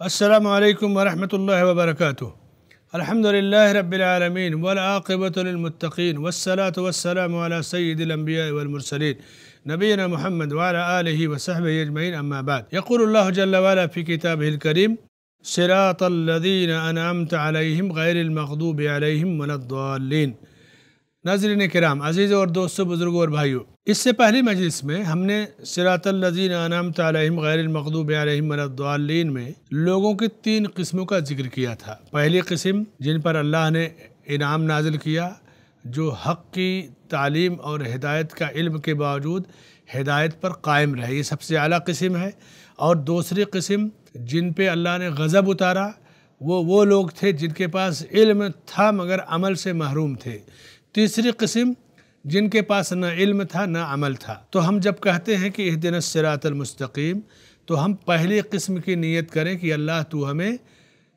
السلام عليكم ورحمة الله وبركاته. الحمد لله رب العالمين والعاقبة للمتقين والصلاة والسلام على سيد الأنبياء والمرسلين نبينا محمد وعلى آله وصحبه أجمعين. أما بعد يقول الله جل وعلا في كتابه الكريم صراط الذين أنعمت عليهم غير المغضوب عليهم ولا الضالين. ناظرین کرام عزیز اور دوستوں، بزرگوں اور بھائیوں، اس سے پہلی مجلس میں ہم نے سراط الذین انعمت علیہم غیر المغضوب علیہم ولا الضالین میں لوگوں کی تین قسموں کا ذکر کیا تھا۔ پہلی قسم جن پر اللہ نے انعام نازل کیا، جو حق کی تعلیم اور ہدایت کا علم کے باوجود ہدایت پر قائم رہے، یہ سب سے اعلیٰ قسم ہے۔ اور دوسری قسم جن پہ اللہ نے غضب اتارا، وہ وہ لوگ تھے جن کے پاس علم تھا مگر عمل سے محروم تھے۔ تیسری قسم جن کے پاس نہ علم تھا نہ عمل تھا۔ تو ہم جب کہتے ہیں کہ اہدن الصراط المستقیم، تو ہم پہلی قسم کی نیت کریں کہ اللہ تو ہمیں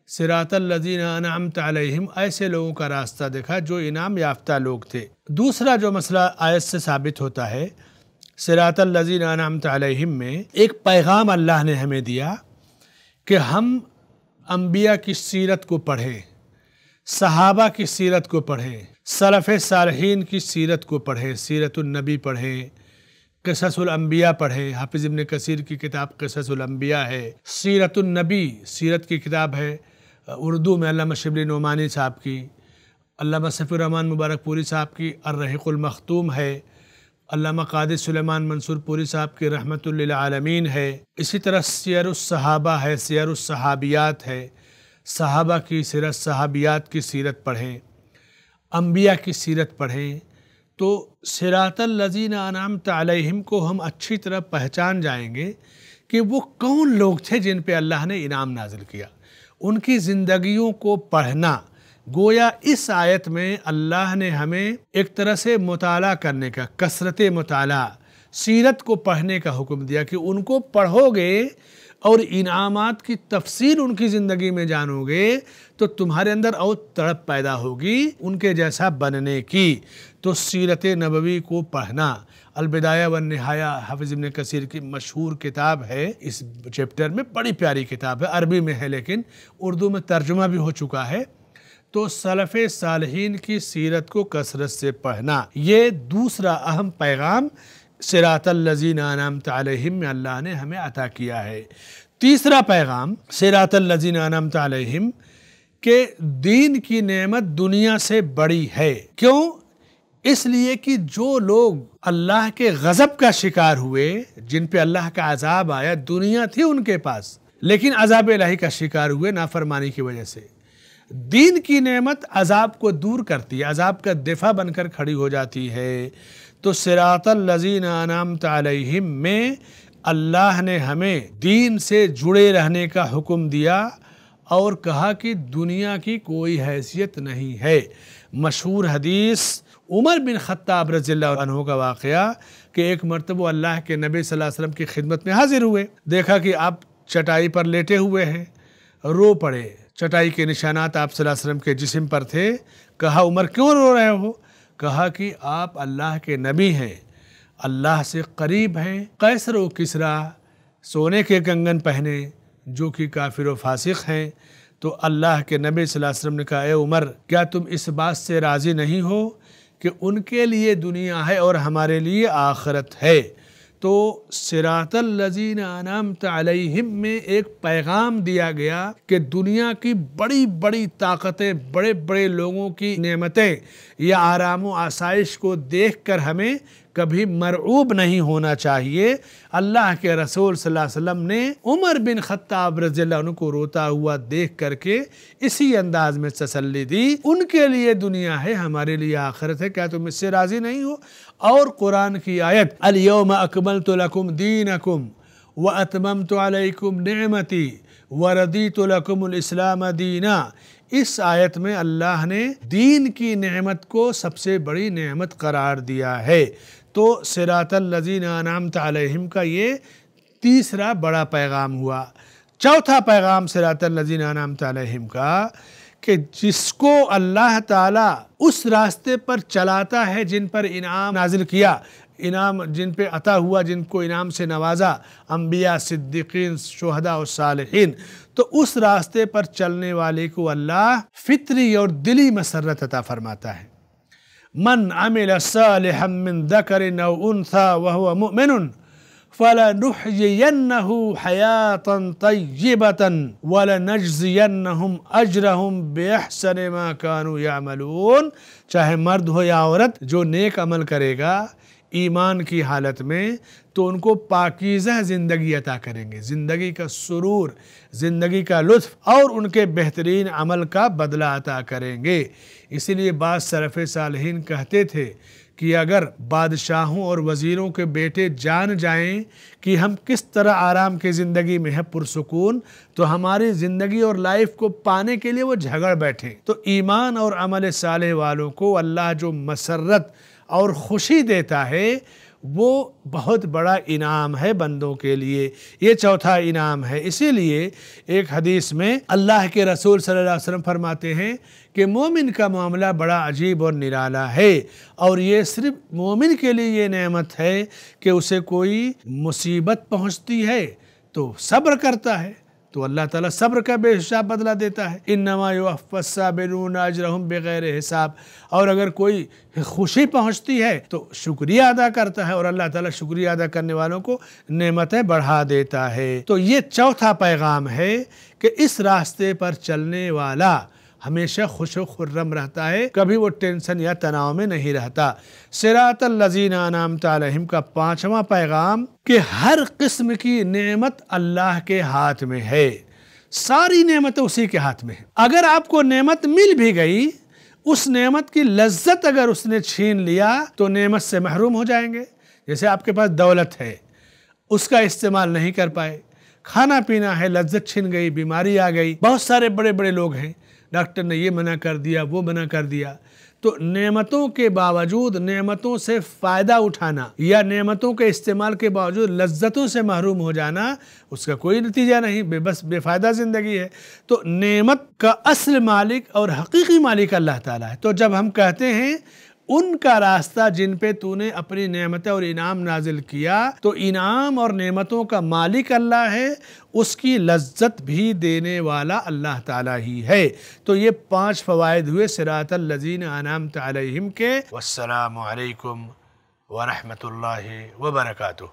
صراط الذین انعمت علیہم، ایسے لوگوں کا راستہ دکھا جو انعام یافتہ لوگ تھے۔ دوسرا جو مسئلہ آیت سے ثابت ہوتا ہے، صراط الذین انعمت علیہم میں ایک پیغام اللہ نے ہمیں دیا کہ ہم انبیاء کی سیرت کو پڑھیں، صحابہ کی سیرت کو پڑھیں۔ سلف صالحین کی سیرت کو پڑھیں، سیرت النبی پڑھیں، قصص الانبیاء پڑھیں۔ حافظ ابن کثیر کی کتاب قصص الانبیاء ہے۔ سیرت النبی، سیرت کی کتاب ہے۔ اردو میں علامہ شبلی نعمانی صاحب کی، علامہ صفی الرحمن مبارک پوری صاحب کی، الرحیق المختوم ہے۔ علامہ قادر سلیمان منصور پوری صاحب کی رحمت للعالمین ہے۔ اسی طرح سیر الصحابہ ہے، سیر الصحابیات ہے۔ صحابہ کی سیرت، صحابیات کی سیرت پڑھیں۔ انبیاء کی سیرت پڑھیں، تو سراط الذین انعمت علیہم کو ہم اچھی طرح پہچان جائیں گے کہ وہ کون لوگ تھے جن پہ اللہ نے انعام نازل کیا۔ ان کی زندگیوں کو پڑھنا، گویا اس آیت میں اللہ نے ہمیں ایک طرح سے مطالعہ کرنے کا، کثرت مطالعہ، سیرت کو پڑھنے کا حکم دیا کہ ان کو پڑھو گے اور انعامات کی تفصیل ان کی زندگی میں جانو گے تو تمہارے اندر اور تڑپ پیدا ہوگی ان کے جیسا بننے کی۔ تو سیرت نبوی کو پڑھنا۔ البدایہ والنہایہ حافظ ابن کثیر کی مشہور کتاب ہے۔ اس چیپٹر میں بڑی پیاری کتاب ہے، عربی میں ہے، لیکن اردو میں ترجمہ بھی ہو چکا ہے۔ تو سلف صالحین کی سیرت کو کثرت سے پڑھنا۔ یہ دوسرا اہم پیغام سراط الذین انعمت علیہم میں اللہ نے ہمیں عطا کیا ہے۔ تیسرا پیغام سراط الذین انعمت علیہم، کہ دین کی نعمت دنیا سے بڑی ہے۔ کیوں؟ اس لیے کہ جو لوگ اللہ کے غضب کا شکار ہوئے، جن پہ اللہ کا عذاب آیا، دنیا تھی ان کے پاس، لیکن عذاب الہی کا شکار ہوئے نافرمانی کی وجہ سے۔ دین کی نعمت عذاب کو دور کرتی ہے، عذاب کا دفاع بن کر کھڑی ہو جاتی ہے۔ تو سراط الذین انعمت علیہم میں اللہ نے ہمیں دین سے جڑے رہنے کا حکم دیا اور کہا کہ دنیا کی کوئی حیثیت نہیں ہے۔ مشہور حدیث عمر بن خطاب رضی اللہ عنہ کا واقعہ کہ ایک مرتبہ اللہ کے نبی صلی اللہ علیہ وسلم کی خدمت میں حاضر ہوئے۔ دیکھا کہ آپ چٹائی پر لیٹے ہوئے ہیں، رو پڑے۔ چٹائی کے نشانات آپ صلی اللہ علیہ وسلم کے جسم پر تھے۔ کہا، عمر، کیوں رو رہے ہو؟ کہا کہ آپ اللہ کے نبی ہیں، اللہ سے قریب ہیں۔ قیسر و کسرا سونے کے کنگن پہنے، جو کہ کافر و فاسق ہیں۔ تو اللہ کے نبی صلی اللہ علیہ وسلم نے کہا، اے عمر، کیا تم اس بات سے راضی نہیں ہو کہ ان کے لیے دنیا ہے اور ہمارے لیے آخرت ہے؟ تو سراط الزین انعمت علیہم میں ایک پیغام دیا گیا کہ دنیا کی بڑی بڑی طاقتیں، بڑے بڑے لوگوں کی نعمتیں یا آرام و آسائش کو دیکھ کر ہمیں کبھی مرعوب نہیں ہونا چاہیے۔ اللہ کے رسول صلی اللہ علیہ وسلم نے عمر بن خطاب رضی اللہ عنہ کو روتا ہوا دیکھ کر کے اسی انداز میں تسلی دی۔ ان کے لیے دنیا ہے، ہمارے لیے آخرت ہے، کیا تم اس سے راضی نہیں ہو؟ اور قرآن کی آیت الیوم اکملت لکم دینکم واتممت علیکم نعمتی وردیت لکم الاسلام دینا۔ اس آیت میں اللہ نے دین کی نعمت کو سب سے بڑی نعمت قرار دیا ہے۔ تو سراط الذین انعمت علیہم کا یہ تیسرا بڑا پیغام ہوا۔ چوتھا پیغام سراط الذین انعمت علیہم کا کہ جس کو اللہ تعالیٰ اس راستے پر چلاتا ہے جن پر انعام نازل کیا۔ انعام جن پہ عطا ہوا، جن کو انعام سے نوازا۔ انبیاء، صدیقین، شہداء و صالحین۔ تو اس راستے پر چلنے والے کو اللہ فطری اور دلی مسرت عطا فرماتا ہے۔ من عمل صالحا من ذکر او انثا وهو مؤمن فَلَنُحْيِيَنَّهُ حَيَاةً طَيِّبَةً وَلَنَجْزِيَنَّهُمْ أَجْرَهُمْ بِأَحْسَنِ مَا كَانُوا يَعْمَلُونَ چاہے مرد ہو یا عورت، جو نیک عمل کرے گا ایمان کی حالت میں تو ان کو پاکیزہ زندگی عطا کریں گے۔ زندگی کا سرور، زندگی کا لطف اور ان کے بہترین عمل کا بدلہ عطا کریں گے۔ اسی لیے بعض صرف صالحین کہتے تھے کہ اگر بادشاہوں اور وزیروں کے بیٹے جان جائیں کہ ہم کس طرح آرام کی زندگی میں ہے پرسکون، تو ہماری زندگی اور لائف کو پانے کے لیے وہ جھگڑ بیٹھیں۔ تو ایمان اور عمل صالح والوں کو اللہ جو مسرت اور خوشی دیتا ہے، وہ بہت بڑا انعام ہے بندوں کے لیے۔ یہ چوتھا انعام ہے۔ اسی لیے ایک حدیث میں اللہ کے رسول صلی اللہ علیہ وسلم فرماتے ہیں کہ مومن کا معاملہ بڑا عجیب اور نرالا ہے، اور یہ صرف مومن کے لیے یہ نعمت ہے کہ اسے کوئی مصیبت پہنچتی ہے تو صبر کرتا ہے۔ تو اللہ تعالیٰ صبر کا بے حساب بدلہ دیتا ہے۔ انما یوفى الصابرون اجرهم بغیر حساب۔ اور اگر کوئی خوشی پہنچتی ہے تو شکریہ ادا کرتا ہے اور اللہ تعالیٰ شکریہ ادا کرنے والوں کو نعمتیں بڑھا دیتا ہے۔ تو یہ چوتھا پیغام ہے کہ اس راستے پر چلنے والا ہمیشہ خوش و خرم رہتا ہے، کبھی وہ ٹینشن یا تناؤ میں نہیں رہتا۔ سراط الذین انعمت علیہم کا پانچواں پیغام کہ ہر قسم کی نعمت اللہ کے ہاتھ میں ہے۔ ساری نعمت اسی کے ہاتھ میں ہے اگر آپ کو نعمت مل بھی گئی، اس نعمت کی لذت اگر اس نے چھین لیا، تو نعمت سے محروم ہو جائیں گے۔ جیسے آپ کے پاس دولت ہے، اس کا استعمال نہیں کر پائے۔ کھانا پینا ہے، لذت چھن گئی، بیماری آ گئی۔ بہت سارے بڑے بڑے لوگ ہیں ڈاکٹر نے یہ منع کر دیا، وہ منع کر دیا۔ تو نعمتوں کے باوجود، نعمتوں سے فائدہ اٹھانا یا نعمتوں کے استعمال کے باوجود لذتوں سے محروم ہو جانا، اس کا کوئی نتیجہ نہیں، بے بس بے فائدہ زندگی ہے۔ تو نعمت کا اصل مالک اور حقیقی مالک اللہ تعالیٰ ہے۔ تو جب ہم کہتے ہیں ان کا راستہ جن پہ تو نے اپنی نعمت اور انعام نازل کیا، تو انعام اور نعمتوں کا مالک اللہ ہے، اس کی لذت بھی دینے والا اللہ تعالیٰ ہی ہے۔ تو یہ پانچ فوائد ہوئے سراط الذین انعامت علیہم کے۔ والسلام علیکم ورحمۃ اللہ وبرکاتہ۔